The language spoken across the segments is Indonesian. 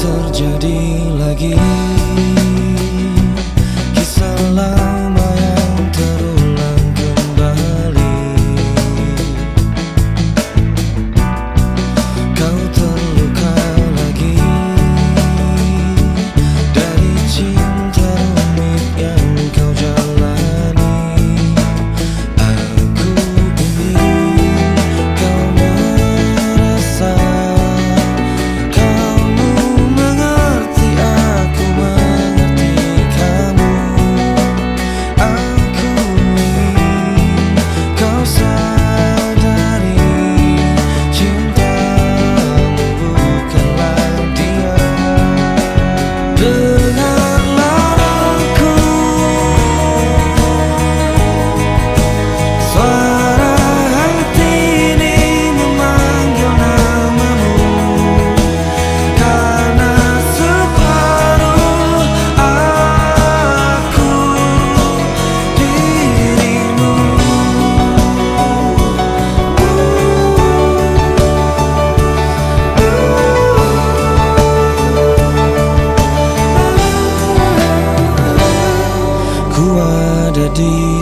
terjadi lagi.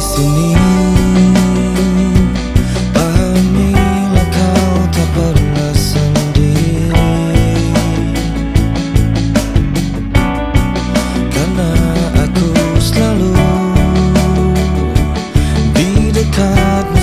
sini Pahamilah kau tak pernah sendiri Karena aku selalu di dekat.